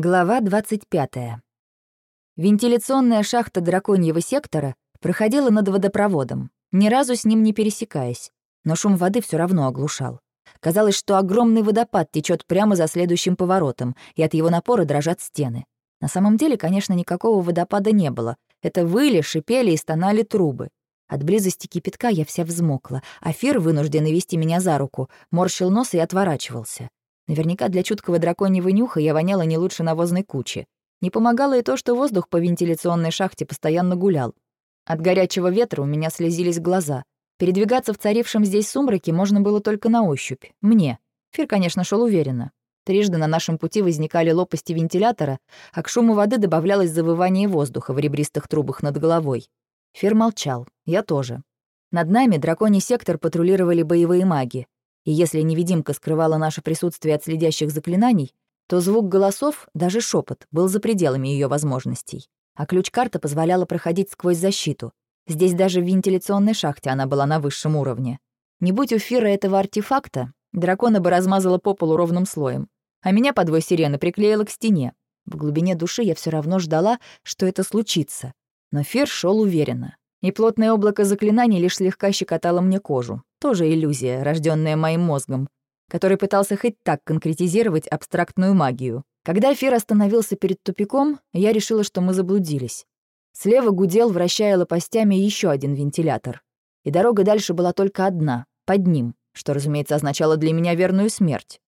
Глава 25. Вентиляционная шахта драконьего сектора проходила над водопроводом, ни разу с ним не пересекаясь, но шум воды все равно оглушал. Казалось, что огромный водопад течет прямо за следующим поворотом, и от его напора дрожат стены. На самом деле, конечно, никакого водопада не было. Это выли, шипели и стонали трубы. От близости кипятка я вся взмокла, а Фир, вынужденный вести меня за руку, морщил нос и отворачивался. Наверняка для чуткого драконьего нюха я воняла не лучше навозной кучи. Не помогало и то, что воздух по вентиляционной шахте постоянно гулял. От горячего ветра у меня слезились глаза. Передвигаться в царившем здесь сумраке можно было только на ощупь. Мне. Фир, конечно, шел уверенно. Трижды на нашем пути возникали лопасти вентилятора, а к шуму воды добавлялось завывание воздуха в ребристых трубах над головой. Фир молчал. Я тоже. Над нами драконий сектор патрулировали боевые маги и если невидимка скрывала наше присутствие от следящих заклинаний, то звук голосов, даже шепот, был за пределами ее возможностей. А ключ-карта позволяла проходить сквозь защиту. Здесь даже в вентиляционной шахте она была на высшем уровне. Не будь у Фира этого артефакта, дракона бы размазала по полу ровным слоем. А меня подвой сирены приклеила к стене. В глубине души я все равно ждала, что это случится. Но Фир шел уверенно. И плотное облако заклинаний лишь слегка щекотало мне кожу. Тоже иллюзия, рожденная моим мозгом, который пытался хоть так конкретизировать абстрактную магию. Когда Фир остановился перед тупиком, я решила, что мы заблудились. Слева гудел, вращая лопастями, еще один вентилятор. И дорога дальше была только одна, под ним, что, разумеется, означало для меня верную смерть.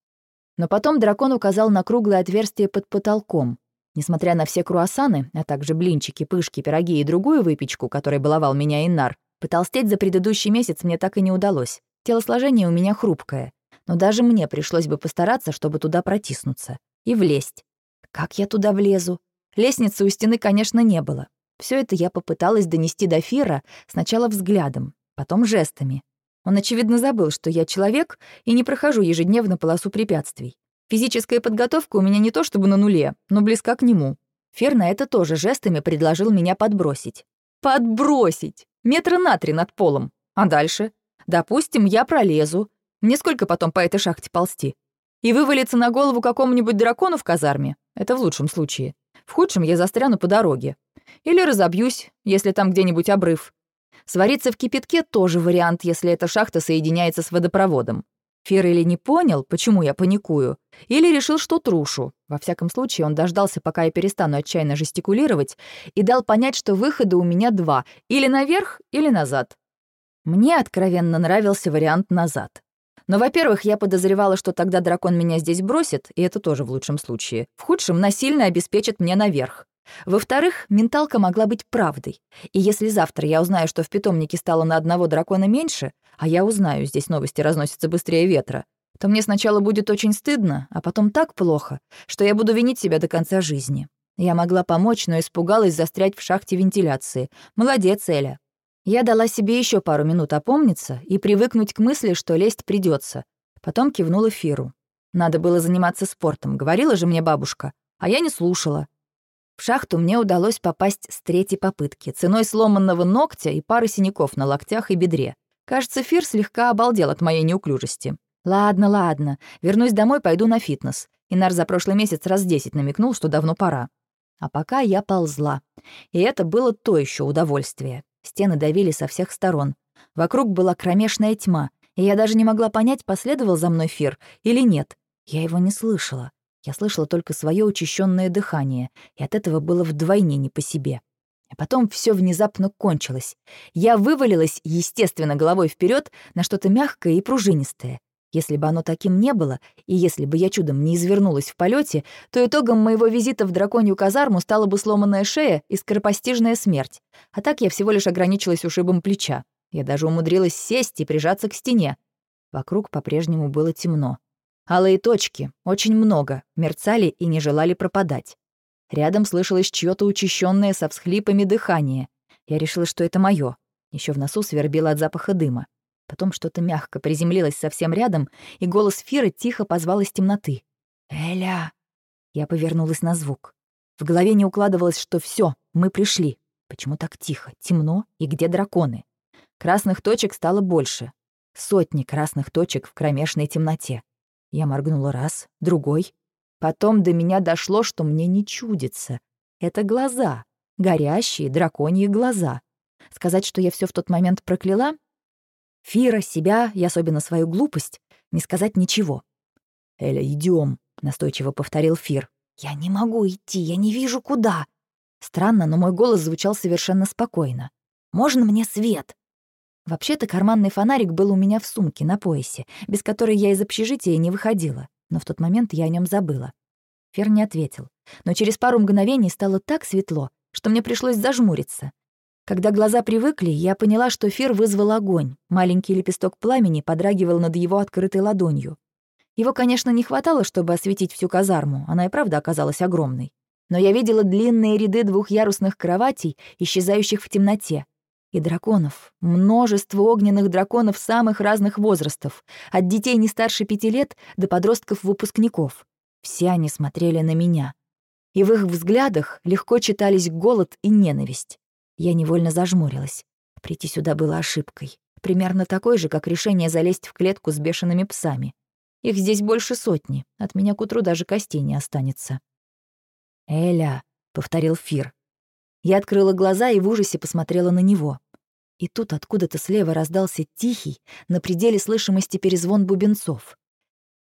Но потом дракон указал на круглое отверстие под потолком. Несмотря на все круассаны, а также блинчики, пышки, пироги и другую выпечку, которой баловал меня Иннар, Потолстеть за предыдущий месяц мне так и не удалось. Телосложение у меня хрупкое. Но даже мне пришлось бы постараться, чтобы туда протиснуться. И влезть. Как я туда влезу? Лестницы у стены, конечно, не было. Все это я попыталась донести до Фира сначала взглядом, потом жестами. Он, очевидно, забыл, что я человек и не прохожу ежедневно полосу препятствий. Физическая подготовка у меня не то чтобы на нуле, но близка к нему. Фер на это тоже жестами предложил меня подбросить. Подбросить! Метра на три над полом. А дальше? Допустим, я пролезу. Мне сколько потом по этой шахте ползти? И вывалиться на голову какому-нибудь дракону в казарме? Это в лучшем случае. В худшем я застряну по дороге. Или разобьюсь, если там где-нибудь обрыв. Свариться в кипятке тоже вариант, если эта шахта соединяется с водопроводом. Фер или не понял, почему я паникую, или решил, что трушу. Во всяком случае, он дождался, пока я перестану отчаянно жестикулировать, и дал понять, что выхода у меня два — или наверх, или назад. Мне откровенно нравился вариант «назад». Но, во-первых, я подозревала, что тогда дракон меня здесь бросит, и это тоже в лучшем случае. В худшем насильно обеспечит мне наверх. Во-вторых, менталка могла быть правдой. И если завтра я узнаю, что в питомнике стало на одного дракона меньше, а я узнаю, здесь новости разносятся быстрее ветра, то мне сначала будет очень стыдно, а потом так плохо, что я буду винить себя до конца жизни. Я могла помочь, но испугалась застрять в шахте вентиляции. Молодец, Эля. Я дала себе еще пару минут опомниться и привыкнуть к мысли, что лезть придется. Потом кивнула Фиру. Надо было заниматься спортом, говорила же мне бабушка, а я не слушала. В шахту мне удалось попасть с третьей попытки, ценой сломанного ногтя и пары синяков на локтях и бедре. Кажется, Фир слегка обалдел от моей неуклюжести. Ладно, ладно, вернусь домой, пойду на фитнес. Инар за прошлый месяц раз десять намекнул, что давно пора. А пока я ползла. И это было то еще удовольствие. Стены давили со всех сторон. Вокруг была кромешная тьма, и я даже не могла понять, последовал за мной Фир или нет. Я его не слышала. Я слышала только свое учащенное дыхание, и от этого было вдвойне не по себе. А потом все внезапно кончилось. Я вывалилась, естественно, головой вперед на что-то мягкое и пружинистое. Если бы оно таким не было, и если бы я чудом не извернулась в полете, то итогом моего визита в драконью казарму стала бы сломанная шея и скоропостижная смерть. А так я всего лишь ограничилась ушибом плеча. Я даже умудрилась сесть и прижаться к стене. Вокруг по-прежнему было темно. Алые точки, очень много, мерцали и не желали пропадать. Рядом слышалось чьё-то учащенное со всхлипами дыхание. Я решила, что это моё. Еще в носу свербило от запаха дыма. Потом что-то мягко приземлилось совсем рядом, и голос Фиры тихо позвал из темноты. «Эля!» Я повернулась на звук. В голове не укладывалось, что все, мы пришли. Почему так тихо, темно и где драконы? Красных точек стало больше. Сотни красных точек в кромешной темноте. Я моргнула раз, другой. Потом до меня дошло, что мне не чудится. Это глаза, горящие драконьи глаза. Сказать, что я все в тот момент прокляла? Фира, себя и особенно свою глупость, не сказать ничего. «Эля, идем, настойчиво повторил Фир. «Я не могу идти, я не вижу, куда». Странно, но мой голос звучал совершенно спокойно. «Можно мне свет?» Вообще-то карманный фонарик был у меня в сумке, на поясе, без которой я из общежития не выходила, но в тот момент я о нем забыла. Фер не ответил, но через пару мгновений стало так светло, что мне пришлось зажмуриться. Когда глаза привыкли, я поняла, что Фир вызвал огонь. Маленький лепесток пламени подрагивал над его открытой ладонью. Его, конечно, не хватало, чтобы осветить всю казарму, она и правда оказалась огромной. Но я видела длинные ряды двухъярусных кроватей, исчезающих в темноте, и драконов. Множество огненных драконов самых разных возрастов, от детей не старше пяти лет до подростков-выпускников. Все они смотрели на меня. И в их взглядах легко читались голод и ненависть. Я невольно зажмурилась. Прийти сюда было ошибкой. Примерно такой же, как решение залезть в клетку с бешеными псами. Их здесь больше сотни. От меня к утру даже костей не останется. «Эля», — повторил Фир, я открыла глаза и в ужасе посмотрела на него. И тут откуда-то слева раздался тихий, на пределе слышимости перезвон бубенцов.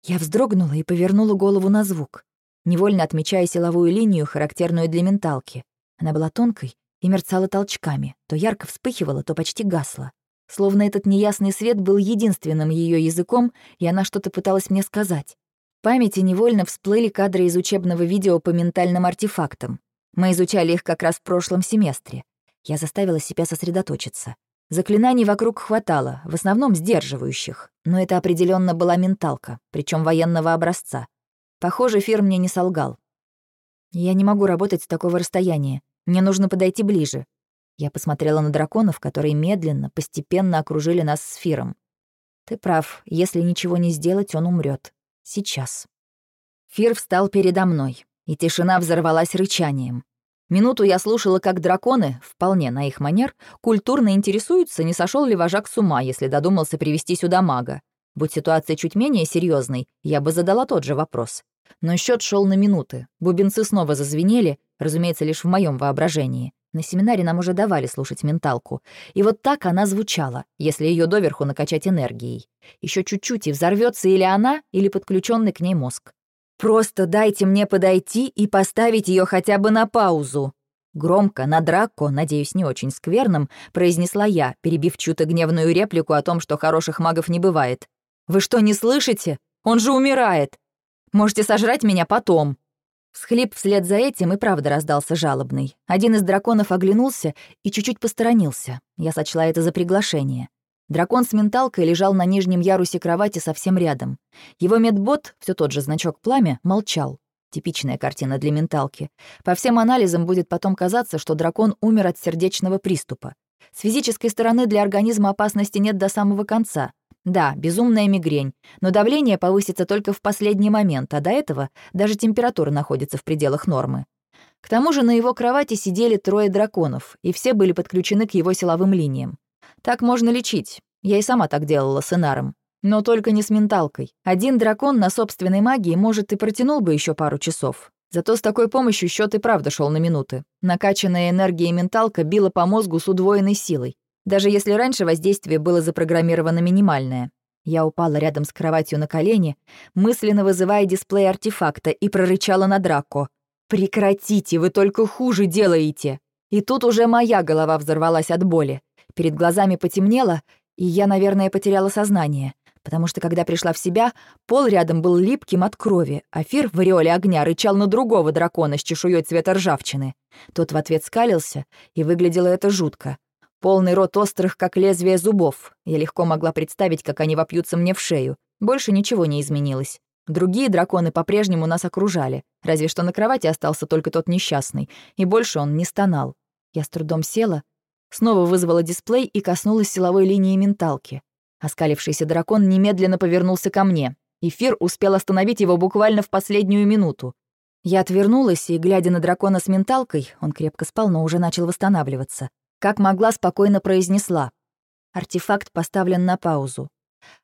Я вздрогнула и повернула голову на звук, невольно отмечая силовую линию, характерную для менталки. Она была тонкой и мерцала толчками, то ярко вспыхивала, то почти гасла. Словно этот неясный свет был единственным ее языком, и она что-то пыталась мне сказать. В памяти невольно всплыли кадры из учебного видео по ментальным артефактам. Мы изучали их как раз в прошлом семестре. Я заставила себя сосредоточиться. Заклинаний вокруг хватало, в основном сдерживающих, но это определенно была менталка, причем военного образца. Похоже, Фир мне не солгал. Я не могу работать с такого расстояния. Мне нужно подойти ближе. Я посмотрела на драконов, которые медленно, постепенно окружили нас с Фиром. Ты прав, если ничего не сделать, он умрет. Сейчас. Фир встал передо мной и тишина взорвалась рычанием. Минуту я слушала, как драконы, вполне на их манер, культурно интересуются, не сошел ли вожак с ума, если додумался привести сюда мага. Будь ситуация чуть менее серьезной, я бы задала тот же вопрос. Но счет шел на минуты. Бубенцы снова зазвенели, разумеется, лишь в моем воображении. На семинаре нам уже давали слушать менталку. И вот так она звучала, если ее доверху накачать энергией. Еще чуть-чуть и взорвется или она, или подключенный к ней мозг. Просто дайте мне подойти и поставить ее хотя бы на паузу. Громко, на драко, надеюсь, не очень скверным, произнесла я, перебив чью-то гневную реплику о том, что хороших магов не бывает. «Вы что, не слышите? Он же умирает! Можете сожрать меня потом!» Всхлип вслед за этим и правда раздался жалобный. Один из драконов оглянулся и чуть-чуть посторонился. Я сочла это за приглашение. Дракон с менталкой лежал на нижнем ярусе кровати совсем рядом. Его медбот, все тот же значок пламя, молчал. Типичная картина для менталки. По всем анализам будет потом казаться, что дракон умер от сердечного приступа. С физической стороны для организма опасности нет до самого конца. Да, безумная мигрень, но давление повысится только в последний момент, а до этого даже температура находится в пределах нормы. К тому же на его кровати сидели трое драконов, и все были подключены к его силовым линиям. Так можно лечить. Я и сама так делала с Инаром. Но только не с менталкой. Один дракон на собственной магии, может, и протянул бы еще пару часов. Зато с такой помощью счет и правда шел на минуты. Накачанная энергией менталка била по мозгу с удвоенной силой. Даже если раньше воздействие было запрограммировано минимальное. Я упала рядом с кроватью на колени, мысленно вызывая дисплей артефакта, и прорычала на Драко. «Прекратите, вы только хуже делаете!» И тут уже моя голова взорвалась от боли. Перед глазами потемнело, и я, наверное, потеряла сознание, потому что, когда пришла в себя, пол рядом был липким от крови, а Фир в ореоле огня рычал на другого дракона с чешуей цвета ржавчины. Тот в ответ скалился, и выглядело это жутко. Полный рот острых, как лезвие зубов. Я легко могла представить, как они вопьются мне в шею. Больше ничего не изменилось. Другие драконы по-прежнему нас окружали, разве что на кровати остался только тот несчастный, и больше он не стонал. Я с трудом села, Снова вызвала дисплей и коснулась силовой линии менталки. Оскалившийся дракон немедленно повернулся ко мне. Эфир успел остановить его буквально в последнюю минуту. Я отвернулась и, глядя на дракона с менталкой, он крепко спал, но уже начал восстанавливаться, как могла, спокойно произнесла. Артефакт поставлен на паузу.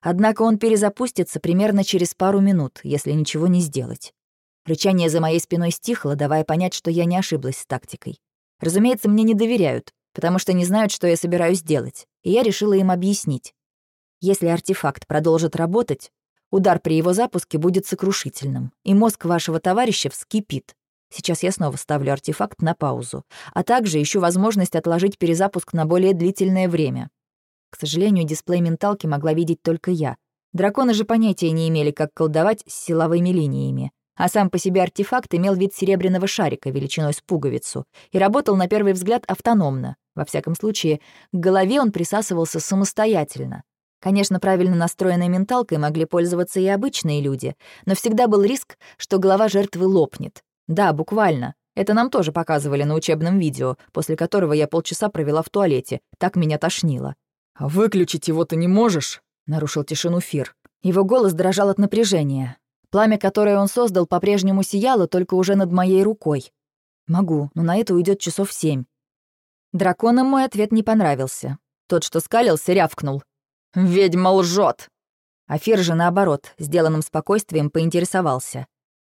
Однако он перезапустится примерно через пару минут, если ничего не сделать. Рычание за моей спиной стихло, давая понять, что я не ошиблась с тактикой. Разумеется, мне не доверяют, потому что не знают, что я собираюсь делать, и я решила им объяснить. Если артефакт продолжит работать, удар при его запуске будет сокрушительным, и мозг вашего товарища вскипит. Сейчас я снова ставлю артефакт на паузу, а также ищу возможность отложить перезапуск на более длительное время. К сожалению, дисплей менталки могла видеть только я. Драконы же понятия не имели, как колдовать с силовыми линиями, а сам по себе артефакт имел вид серебряного шарика величиной с пуговицу и работал на первый взгляд автономно. Во всяком случае, к голове он присасывался самостоятельно. Конечно, правильно настроенной менталкой могли пользоваться и обычные люди, но всегда был риск, что голова жертвы лопнет. Да, буквально. Это нам тоже показывали на учебном видео, после которого я полчаса провела в туалете. Так меня тошнило. «А выключить его ты не можешь?» — нарушил тишину Фир. Его голос дрожал от напряжения. Пламя, которое он создал, по-прежнему сияло, только уже над моей рукой. Могу, но на это уйдет часов семь. Драконам мой ответ не понравился. Тот, что скалился, рявкнул. «Ведьма лжет!» Афир же, наоборот, сделанным спокойствием поинтересовался.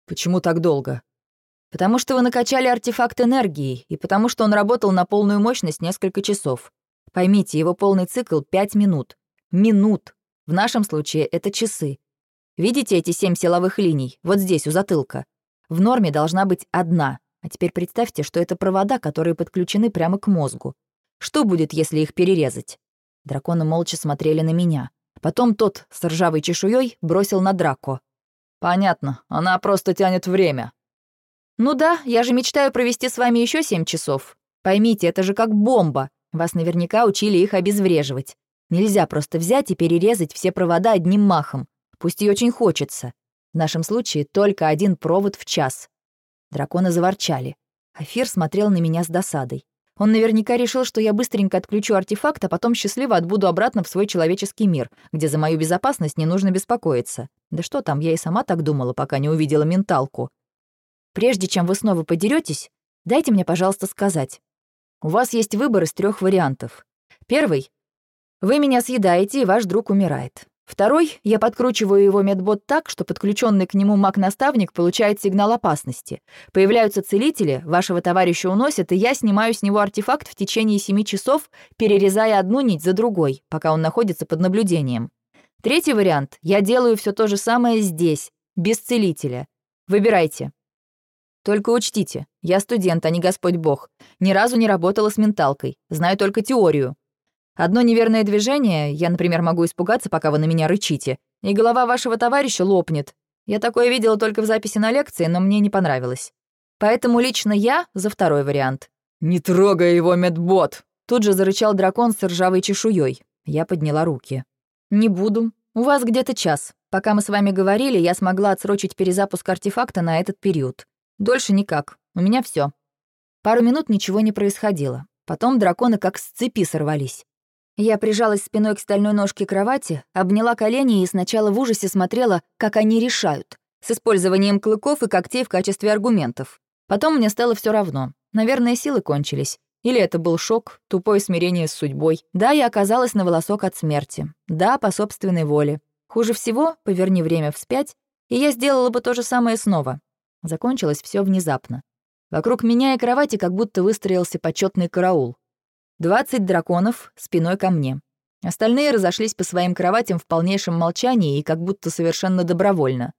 «Почему так долго?» «Потому что вы накачали артефакт энергии, и потому что он работал на полную мощность несколько часов. Поймите, его полный цикл — пять минут. Минут. В нашем случае это часы. Видите эти семь силовых линий? Вот здесь, у затылка. В норме должна быть одна. А теперь представьте, что это провода, которые подключены прямо к мозгу. Что будет, если их перерезать? Драконы молча смотрели на меня. Потом тот с ржавой чешуей бросил на Драко. «Понятно, она просто тянет время». «Ну да, я же мечтаю провести с вами еще семь часов. Поймите, это же как бомба. Вас наверняка учили их обезвреживать. Нельзя просто взять и перерезать все провода одним махом пусть и очень хочется. В нашем случае только один провод в час. Драконы заворчали. Афир смотрел на меня с досадой. Он наверняка решил, что я быстренько отключу артефакт, а потом счастливо отбуду обратно в свой человеческий мир, где за мою безопасность не нужно беспокоиться. Да что там, я и сама так думала, пока не увидела менталку. Прежде чем вы снова подеретесь, дайте мне, пожалуйста, сказать. У вас есть выбор из трех вариантов. Первый — вы меня съедаете, и ваш друг умирает. Второй, я подкручиваю его медбот так, что подключенный к нему маг-наставник получает сигнал опасности. Появляются целители, вашего товарища уносят, и я снимаю с него артефакт в течение семи часов, перерезая одну нить за другой, пока он находится под наблюдением. Третий вариант. Я делаю все то же самое здесь, без целителя. Выбирайте. Только учтите, я студент, а не Господь Бог. Ни разу не работала с менталкой, знаю только теорию. Одно неверное движение, я, например, могу испугаться, пока вы на меня рычите, и голова вашего товарища лопнет. Я такое видела только в записи на лекции, но мне не понравилось. Поэтому лично я за второй вариант. «Не трогай его, медбот!» Тут же зарычал дракон с ржавой чешуей. Я подняла руки. «Не буду. У вас где-то час. Пока мы с вами говорили, я смогла отсрочить перезапуск артефакта на этот период. Дольше никак. У меня все. Пару минут ничего не происходило. Потом драконы как с цепи сорвались. Я прижалась спиной к стальной ножке кровати, обняла колени и сначала в ужасе смотрела, как они решают, с использованием клыков и когтей в качестве аргументов. Потом мне стало все равно. Наверное, силы кончились. Или это был шок, тупое смирение с судьбой. Да, я оказалась на волосок от смерти. Да, по собственной воле. Хуже всего, поверни время вспять, и я сделала бы то же самое снова. Закончилось все внезапно. Вокруг меня и кровати как будто выстроился почетный караул. Двадцать драконов спиной ко мне. Остальные разошлись по своим кроватям в полнейшем молчании и как будто совершенно добровольно.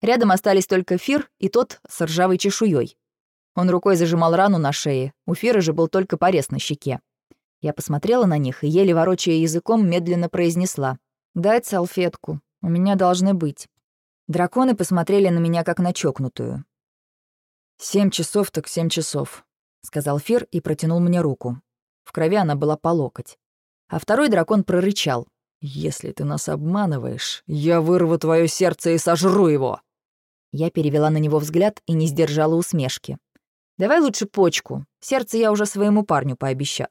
Рядом остались только Фир и тот с ржавой чешуей. Он рукой зажимал рану на шее, у Фира же был только порез на щеке. Я посмотрела на них и, еле ворочая языком, медленно произнесла. «Дать салфетку. У меня должны быть». Драконы посмотрели на меня как на чокнутую. «Семь часов так семь часов», — сказал Фир и протянул мне руку. В крови она была по локоть. А второй дракон прорычал. «Если ты нас обманываешь, я вырву твое сердце и сожру его!» Я перевела на него взгляд и не сдержала усмешки. «Давай лучше почку. Сердце я уже своему парню пообещал».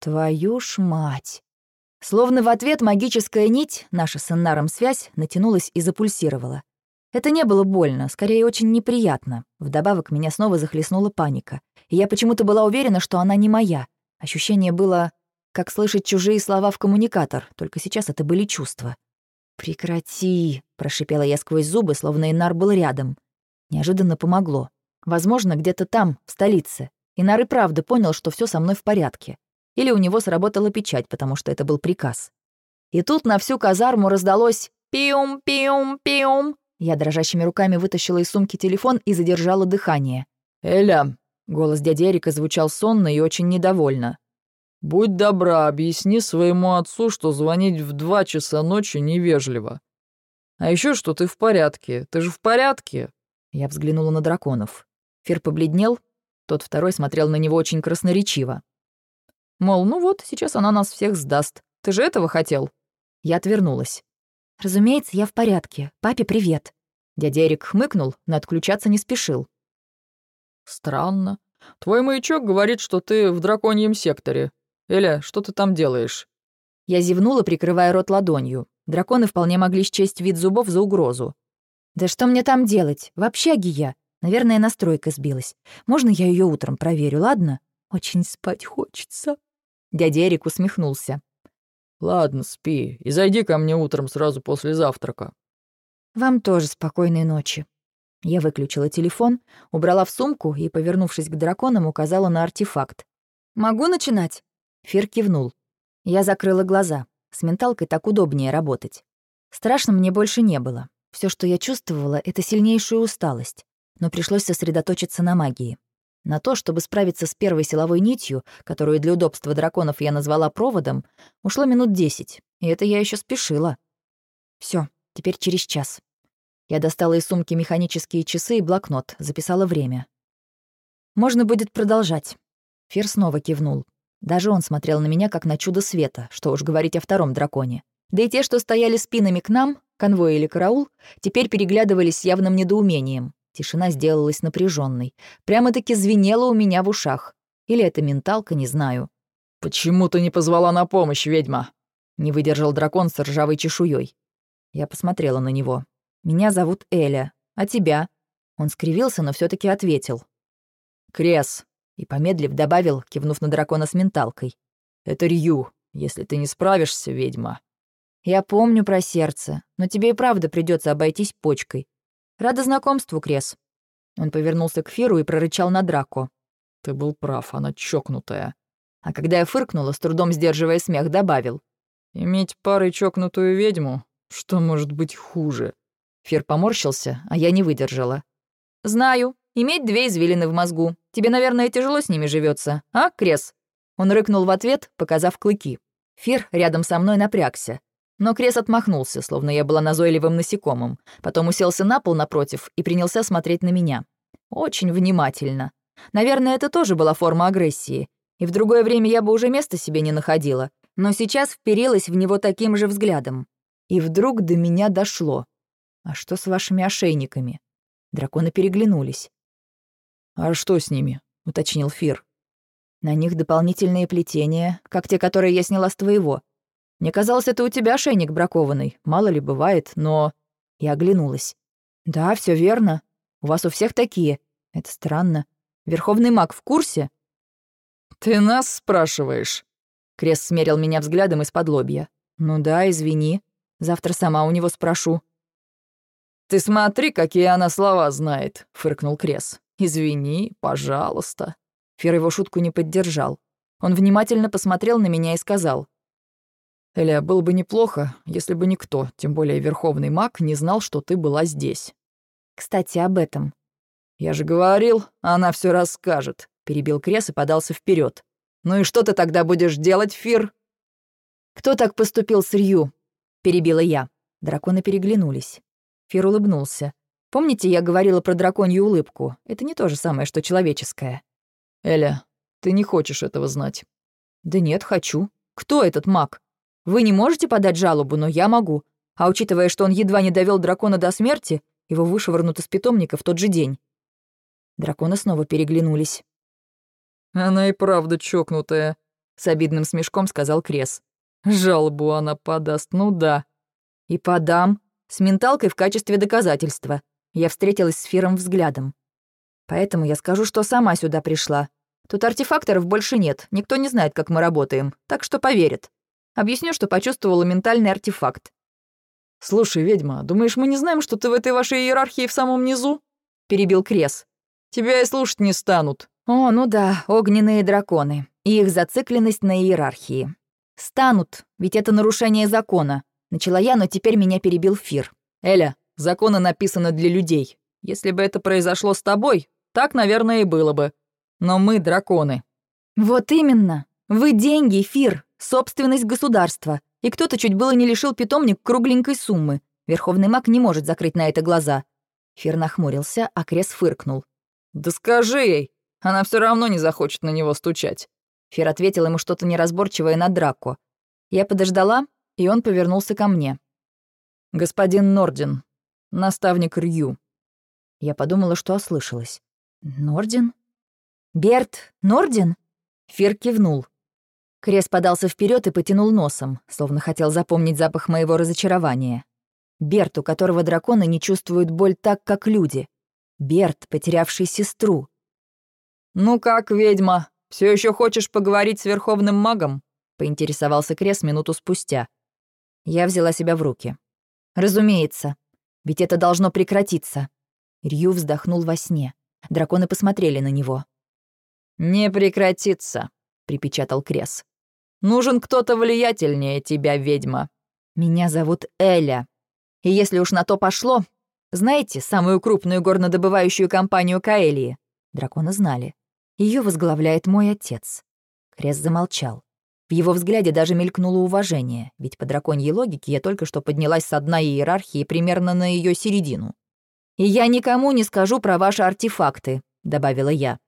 «Твою ж мать!» Словно в ответ магическая нить, наша с Эннаром связь, натянулась и запульсировала. Это не было больно, скорее очень неприятно. Вдобавок меня снова захлестнула паника. И я почему-то была уверена, что она не моя. Ощущение было, как слышать чужие слова в коммуникатор, только сейчас это были чувства. «Прекрати!» — прошипела я сквозь зубы, словно Инар был рядом. Неожиданно помогло. Возможно, где-то там, в столице. Инар и правда понял, что все со мной в порядке. Или у него сработала печать, потому что это был приказ. И тут на всю казарму раздалось «пиум-пиум-пиум». Я дрожащими руками вытащила из сумки телефон и задержала дыхание. «Эля!» — голос дяди Эрика звучал сонно и очень недовольно. «Будь добра, объясни своему отцу, что звонить в два часа ночи невежливо. А еще что ты в порядке. Ты же в порядке?» Я взглянула на драконов. Фир побледнел, тот второй смотрел на него очень красноречиво. Мол, ну вот, сейчас она нас всех сдаст. Ты же этого хотел? Я отвернулась. «Разумеется, я в порядке. Папе привет». Дядя Эрик хмыкнул, но отключаться не спешил. «Странно. Твой маячок говорит, что ты в драконьем секторе. Эля, что ты там делаешь?» Я зевнула, прикрывая рот ладонью. Драконы вполне могли счесть вид зубов за угрозу. «Да что мне там делать? В общаге я. Наверное, настройка сбилась. Можно я ее утром проверю, ладно? Очень спать хочется». Дядя Эрик усмехнулся. «Ладно, спи, и зайди ко мне утром сразу после завтрака». «Вам тоже спокойной ночи». Я выключила телефон, убрала в сумку и, повернувшись к драконам, указала на артефакт. «Могу начинать?» Фир кивнул. Я закрыла глаза. С менталкой так удобнее работать. Страшно мне больше не было. Все, что я чувствовала, — это сильнейшую усталость. Но пришлось сосредоточиться на магии. На то, чтобы справиться с первой силовой нитью, которую для удобства драконов я назвала проводом, ушло минут десять, и это я еще спешила. Все, теперь через час. Я достала из сумки механические часы и блокнот, записала время. «Можно будет продолжать». Фир снова кивнул. Даже он смотрел на меня, как на чудо света, что уж говорить о втором драконе. Да и те, что стояли спинами к нам, конвой или караул, теперь переглядывались с явным недоумением. Тишина сделалась напряженной. Прямо-таки звенела у меня в ушах. Или это менталка, не знаю. «Почему ты не позвала на помощь, ведьма?» Не выдержал дракон с ржавой чешуей. Я посмотрела на него. «Меня зовут Эля. А тебя?» Он скривился, но все таки ответил. «Крес». И, помедлив, добавил, кивнув на дракона с менталкой. «Это Рью, если ты не справишься, ведьма». «Я помню про сердце, но тебе и правда придется обойтись почкой. Рада знакомству, Крес». Он повернулся к Фиру и прорычал на драку. «Ты был прав, она чокнутая». А когда я фыркнула, с трудом сдерживая смех, добавил. «Иметь парой чокнутую ведьму? Что может быть хуже?» Фир поморщился, а я не выдержала. «Знаю. Иметь две извилины в мозгу. Тебе, наверное, тяжело с ними живется, а, Крес?» Он рыкнул в ответ, показав клыки. Фир рядом со мной напрягся. Но Крес отмахнулся, словно я была назойливым насекомым. Потом уселся на пол напротив и принялся смотреть на меня. Очень внимательно. Наверное, это тоже была форма агрессии. И в другое время я бы уже места себе не находила. Но сейчас вперилась в него таким же взглядом. И вдруг до меня дошло. А что с вашими ошейниками? Драконы переглянулись. «А что с ними?» — уточнил Фир. «На них дополнительные плетения, как те, которые я сняла с твоего. Мне казалось, это у тебя ошейник бракованный. Мало ли бывает, но...» Я оглянулась. «Да, все верно. У вас у всех такие. Это странно. Верховный маг в курсе?» «Ты нас спрашиваешь?» Крест смерил меня взглядом из-под лобья. «Ну да, извини. Завтра сама у него спрошу». «Ты смотри, какие она слова знает», — фыркнул Крес. «Извини, пожалуйста». Фер его шутку не поддержал. Он внимательно посмотрел на меня и сказал. Эля, было бы неплохо, если бы никто, тем более Верховный маг, не знал, что ты была здесь. Кстати, об этом. Я же говорил, она все расскажет, перебил Крес и подался вперед. Ну и что ты тогда будешь делать, Фир? Кто так поступил с Рью? перебила я. Драконы переглянулись. Фир улыбнулся. Помните, я говорила про драконью улыбку? Это не то же самое, что человеческое. Эля, ты не хочешь этого знать. Да нет, хочу. Кто этот маг? Вы не можете подать жалобу, но я могу. А учитывая, что он едва не довел дракона до смерти, его вышвырнут из питомника в тот же день. Драконы снова переглянулись. «Она и правда чокнутая», — с обидным смешком сказал Крес. «Жалобу она подаст, ну да». «И подам. С менталкой в качестве доказательства». Я встретилась с Фиром взглядом. «Поэтому я скажу, что сама сюда пришла. Тут артефакторов больше нет, никто не знает, как мы работаем, так что поверит. Объясню, что почувствовала ментальный артефакт. «Слушай, ведьма, думаешь, мы не знаем, что ты в этой вашей иерархии в самом низу?» — перебил Крес. «Тебя и слушать не станут». О, ну да, огненные драконы. И их зацикленность на иерархии. Станут, ведь это нарушение закона. Начала я, но теперь меня перебил Фир. Эля, законы написаны для людей. Если бы это произошло с тобой, так, наверное, и было бы. Но мы драконы. Вот именно. Вы деньги, Фир, собственность государства. И кто-то чуть было не лишил питомник кругленькой суммы. Верховный маг не может закрыть на это глаза. Фир нахмурился, а Крес фыркнул. «Да скажи ей, она все равно не захочет на него стучать». Фир ответил ему что-то неразборчивое на драку. Я подождала, и он повернулся ко мне. «Господин Нордин, наставник Рью». Я подумала, что ослышалась. «Нордин? Берт Нордин?» Фир кивнул. Крес подался вперед и потянул носом, словно хотел запомнить запах моего разочарования. Берт, у которого драконы не чувствуют боль так, как люди. Берт, потерявший сестру. «Ну как, ведьма, все еще хочешь поговорить с верховным магом?» — поинтересовался Крес минуту спустя. Я взяла себя в руки. «Разумеется. Ведь это должно прекратиться». Рью вздохнул во сне. Драконы посмотрели на него. «Не прекратится», — припечатал Крес. «Нужен кто-то влиятельнее тебя, ведьма». «Меня зовут Эля», и если уж на то пошло... Знаете самую крупную горнодобывающую компанию Каэлии? Драконы знали. Ее возглавляет мой отец. Крест замолчал. В его взгляде даже мелькнуло уважение, ведь по драконьей логике я только что поднялась с дна иерархии примерно на ее середину. «И я никому не скажу про ваши артефакты», — добавила я.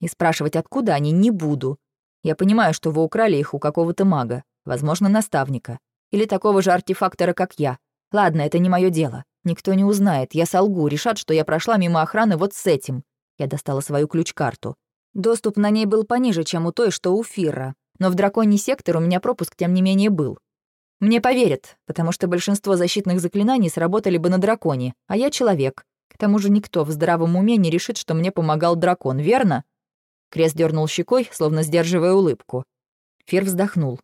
«И спрашивать, откуда они, не буду. Я понимаю, что вы украли их у какого-то мага, возможно, наставника, или такого же артефактора, как я, Ладно, это не мое дело. Никто не узнает. Я солгу, решат, что я прошла мимо охраны вот с этим. Я достала свою ключ-карту. Доступ на ней был пониже, чем у той, что у Фирра. Но в драконий сектор у меня пропуск, тем не менее, был. Мне поверят, потому что большинство защитных заклинаний сработали бы на драконе, а я человек. К тому же никто в здравом уме не решит, что мне помогал дракон, верно? Крест дернул щекой, словно сдерживая улыбку. Фир вздохнул.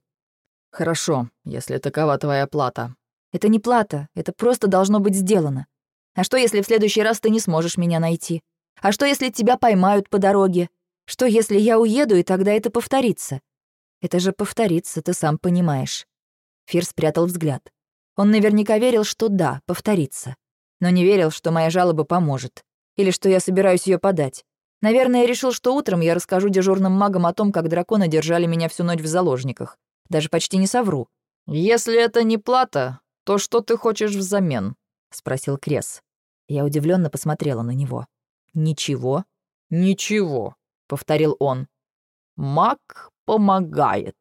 «Хорошо, если такова твоя плата. Это не плата, это просто должно быть сделано. А что, если в следующий раз ты не сможешь меня найти? А что, если тебя поймают по дороге? Что, если я уеду, и тогда это повторится? Это же повторится, ты сам понимаешь. Фир спрятал взгляд. Он наверняка верил, что да, повторится. Но не верил, что моя жалоба поможет. Или что я собираюсь ее подать. Наверное, решил, что утром я расскажу дежурным магам о том, как драконы держали меня всю ночь в заложниках. Даже почти не совру. «Если это не плата, «То что ты хочешь взамен?» — спросил Крес. Я удивленно посмотрела на него. «Ничего?» «Ничего», — повторил он. «Маг помогает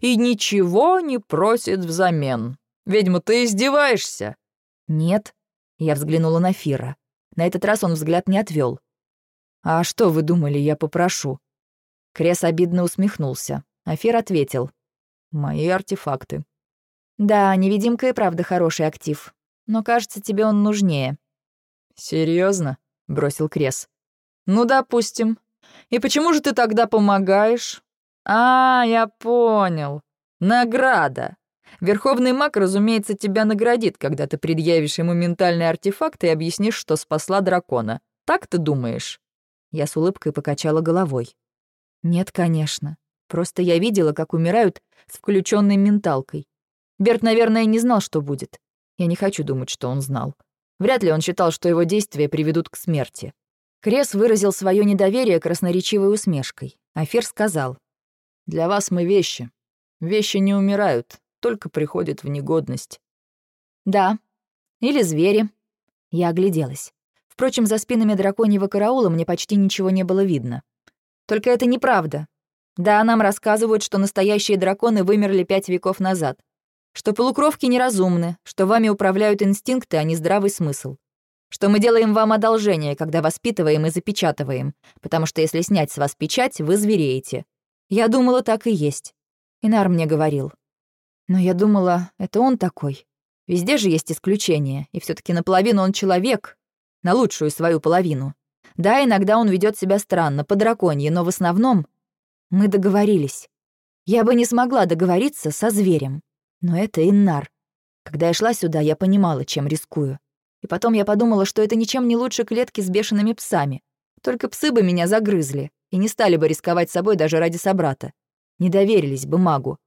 и ничего не просит взамен. Ведьма, ты издеваешься?» «Нет», — я взглянула на Фира. На этот раз он взгляд не отвел. «А что вы думали, я попрошу?» Крес обидно усмехнулся, а Фир ответил. «Мои артефакты. Да, невидимка и правда хороший актив. Но, кажется, тебе он нужнее. Серьезно? бросил Крес. Ну, допустим. И почему же ты тогда помогаешь? А, я понял. Награда. Верховный маг, разумеется, тебя наградит, когда ты предъявишь ему ментальный артефакт и объяснишь, что спасла дракона. Так ты думаешь? Я с улыбкой покачала головой. Нет, конечно. Просто я видела, как умирают с включенной менталкой. Берт, наверное, не знал, что будет. Я не хочу думать, что он знал. Вряд ли он считал, что его действия приведут к смерти. Крес выразил свое недоверие красноречивой усмешкой. Афер сказал. «Для вас мы вещи. Вещи не умирают, только приходят в негодность». «Да. Или звери». Я огляделась. Впрочем, за спинами драконьего караула мне почти ничего не было видно. Только это неправда. Да, нам рассказывают, что настоящие драконы вымерли пять веков назад что полукровки неразумны, что вами управляют инстинкты, а не здравый смысл. Что мы делаем вам одолжение, когда воспитываем и запечатываем, потому что если снять с вас печать, вы звереете. Я думала, так и есть. Инар мне говорил. Но я думала, это он такой. Везде же есть исключения, и все таки наполовину он человек, на лучшую свою половину. Да, иногда он ведет себя странно, по драконье, но в основном мы договорились. Я бы не смогла договориться со зверем. Но это Иннар. Когда я шла сюда, я понимала, чем рискую. И потом я подумала, что это ничем не лучше клетки с бешеными псами. Только псы бы меня загрызли и не стали бы рисковать собой даже ради собрата. Не доверились бы магу.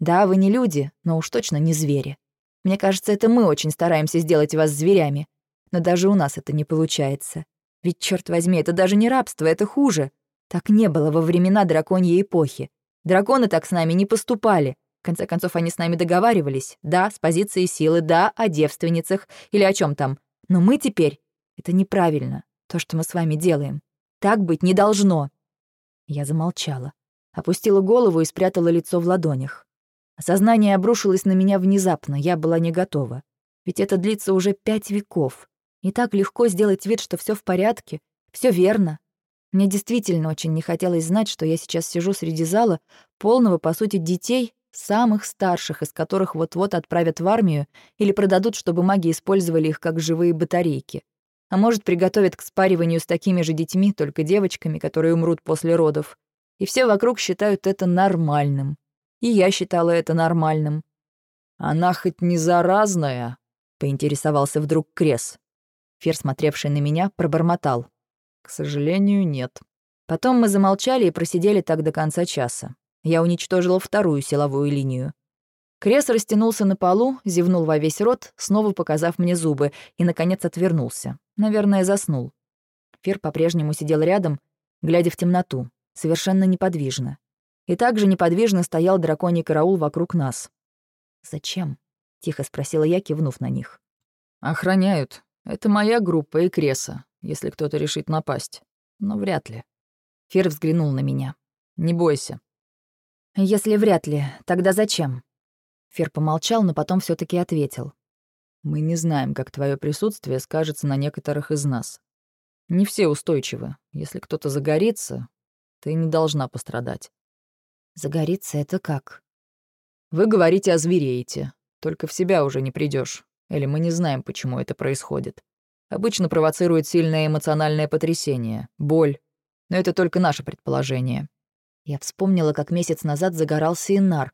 Да, вы не люди, но уж точно не звери. Мне кажется, это мы очень стараемся сделать вас зверями. Но даже у нас это не получается. Ведь, черт возьми, это даже не рабство, это хуже. Так не было во времена драконьей эпохи. Драконы так с нами не поступали. В конце концов, они с нами договаривались. Да, с позиции силы, да, о девственницах или о чем там. Но мы теперь... Это неправильно, то, что мы с вами делаем. Так быть не должно. Я замолчала. Опустила голову и спрятала лицо в ладонях. Осознание обрушилось на меня внезапно, я была не готова. Ведь это длится уже пять веков. Не так легко сделать вид, что все в порядке, все верно. Мне действительно очень не хотелось знать, что я сейчас сижу среди зала, полного, по сути, детей, самых старших, из которых вот-вот отправят в армию или продадут, чтобы маги использовали их как живые батарейки. А может, приготовят к спариванию с такими же детьми, только девочками, которые умрут после родов. И все вокруг считают это нормальным. И я считала это нормальным. «Она хоть не заразная?» — поинтересовался вдруг Крес. Фер, смотревший на меня, пробормотал. «К сожалению, нет». Потом мы замолчали и просидели так до конца часа. Я уничтожила вторую силовую линию. Крес растянулся на полу, зевнул во весь рот, снова показав мне зубы, и, наконец, отвернулся. Наверное, заснул. Фер по-прежнему сидел рядом, глядя в темноту, совершенно неподвижно. И также неподвижно стоял драконий караул вокруг нас. «Зачем?» — тихо спросила я, кивнув на них. «Охраняют. Это моя группа и Креса, если кто-то решит напасть. Но вряд ли». Фер взглянул на меня. «Не бойся. «Если вряд ли, тогда зачем?» Фер помолчал, но потом все таки ответил. «Мы не знаем, как твое присутствие скажется на некоторых из нас. Не все устойчивы. Если кто-то загорится, ты не должна пострадать». «Загорится — это как?» «Вы говорите о звереете. Только в себя уже не придешь. Или мы не знаем, почему это происходит. Обычно провоцирует сильное эмоциональное потрясение, боль. Но это только наше предположение. Я вспомнила, как месяц назад загорался Инар,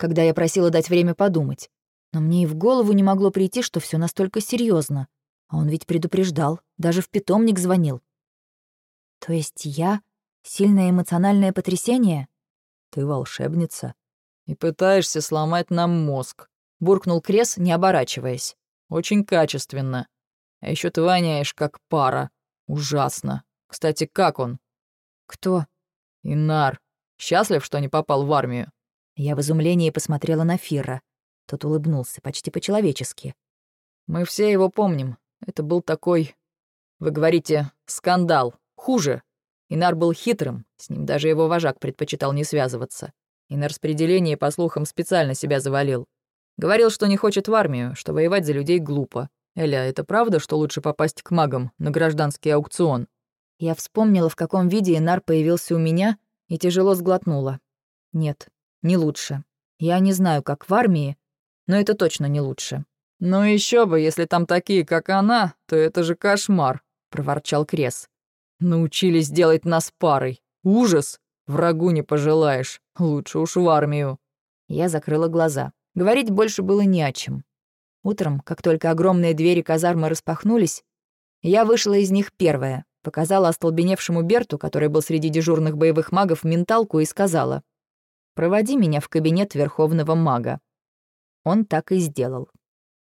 когда я просила дать время подумать. Но мне и в голову не могло прийти, что все настолько серьезно. А он ведь предупреждал, даже в питомник звонил. То есть я — сильное эмоциональное потрясение? Ты волшебница. И пытаешься сломать нам мозг. Буркнул Крес, не оборачиваясь. Очень качественно. А еще ты воняешь, как пара. Ужасно. Кстати, как он? Кто? «Инар, счастлив, что не попал в армию?» Я в изумлении посмотрела на Фира. Тот улыбнулся, почти по-человечески. «Мы все его помним. Это был такой... Вы говорите, скандал. Хуже. Инар был хитрым, с ним даже его вожак предпочитал не связываться. И на распределении, по слухам, специально себя завалил. Говорил, что не хочет в армию, что воевать за людей глупо. Эля, это правда, что лучше попасть к магам на гражданский аукцион? Я вспомнила, в каком виде Инар появился у меня, и тяжело сглотнула. Нет, не лучше. Я не знаю, как в армии, но это точно не лучше. «Ну еще бы, если там такие, как она, то это же кошмар», — проворчал Крес. «Научились делать нас парой. Ужас! Врагу не пожелаешь. Лучше уж в армию». Я закрыла глаза. Говорить больше было не о чем. Утром, как только огромные двери казармы распахнулись, я вышла из них первая, Показала остолбеневшему Берту, который был среди дежурных боевых магов, менталку и сказала «Проводи меня в кабинет верховного мага». Он так и сделал.